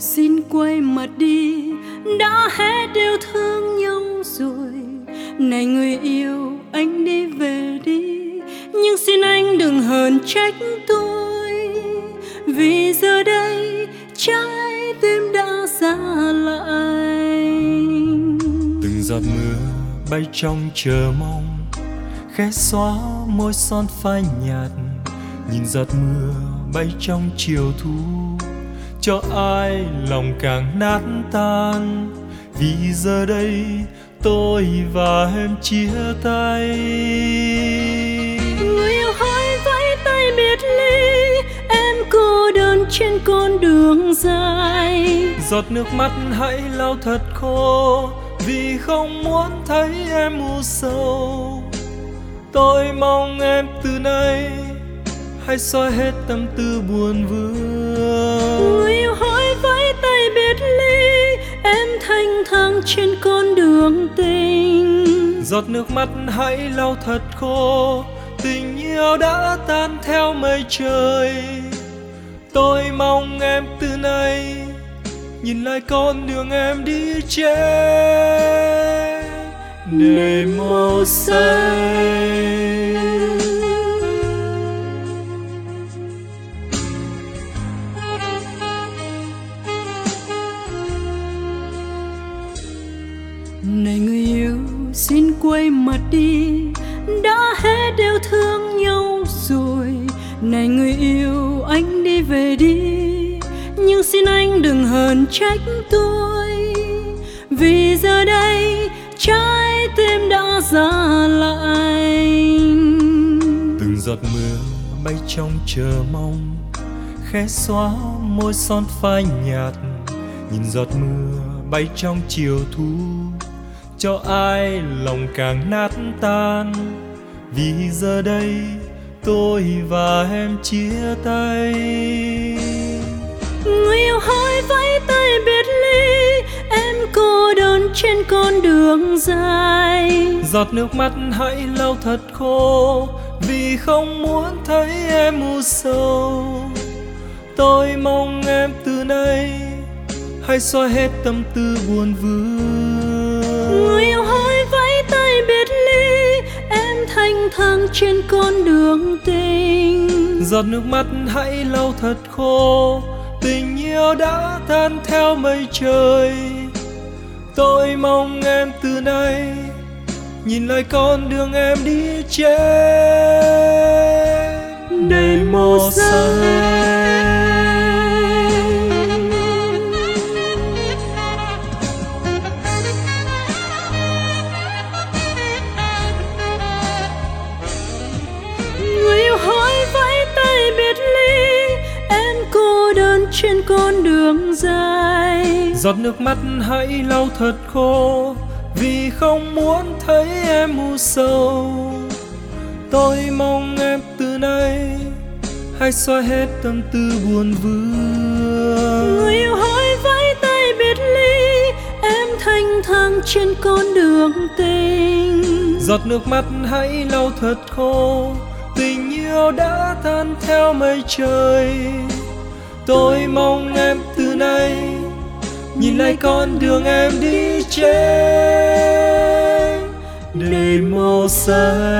xin quay mặt đi. Đã hết yêu thương nhau rồi. Này người yêu, anh đi về đi. Nhưng xin anh đừng hờn trách tôi. Vì giờ đây, trái tim đã ra lại. Từng giọt mưa bay trong chờ mong. Khẽ xóa môi son phai nhạt. Nhìn giọt mưa bay trong chiều thu cho ai lòng càng nát tan. Vì giờ đây tôi và em chia tay. Người yêu hãy vẫy tay biệt ly em cô đơn trên con đường dài. Giọt nước mắt hãy lau thật khô vì không muốn thấy em u sầu. Tôi mong em từ nay hãy xóa hết tâm tư buồn vương thanh thang trên con đường tình. Giọt nước mắt hãy lau thật khô tình yêu đã tan theo mây trời. Tôi mong em từ nay nhìn lại con đường em đi trên để màu xanh quay mặt đi, đã hết yêu thương nhau rồi. Này người yêu, anh đi về đi, nhưng xin anh đừng hờn trách tôi. Vì giờ đây, trái tim đã ra lại từng giọt mưa bay trong chờ mong, khẽ xóa môi son phai nhạt. Nhìn giọt mưa bay trong chiều thu cho ai lòng càng nát tan. Vì giờ đây tôi và em chia tay. Người yêu hãy vẫy tay biệt ly em cô đơn trên con đường dài. Giọt nước mắt hãy lau thật khô vì không muốn thấy em u sầu. Tôi mong em từ nay hãy xóa hết tâm tư buồn vương thang trên con đường tình. Giọt nước mắt hãy lau thật khô tình yêu đã tan theo mây trời. Tôi mong em từ nay nhìn lại con đường em đi trên. Đầy màu xanh trên con đường dài. Giọt nước mắt hãy lau thật khô vì không muốn thấy em u sầu. Tôi mong em từ nay hãy xóa hết tâm tư buồn vương. Người yêu hãy vẫy tay biệt ly em thanh thang trên con đường tình. Giọt nước mắt hãy lau thật khô tình yêu đã tan theo mây trời tôi mong em từ nay nhìn lại con đường em đi trên. Đầy màu xanh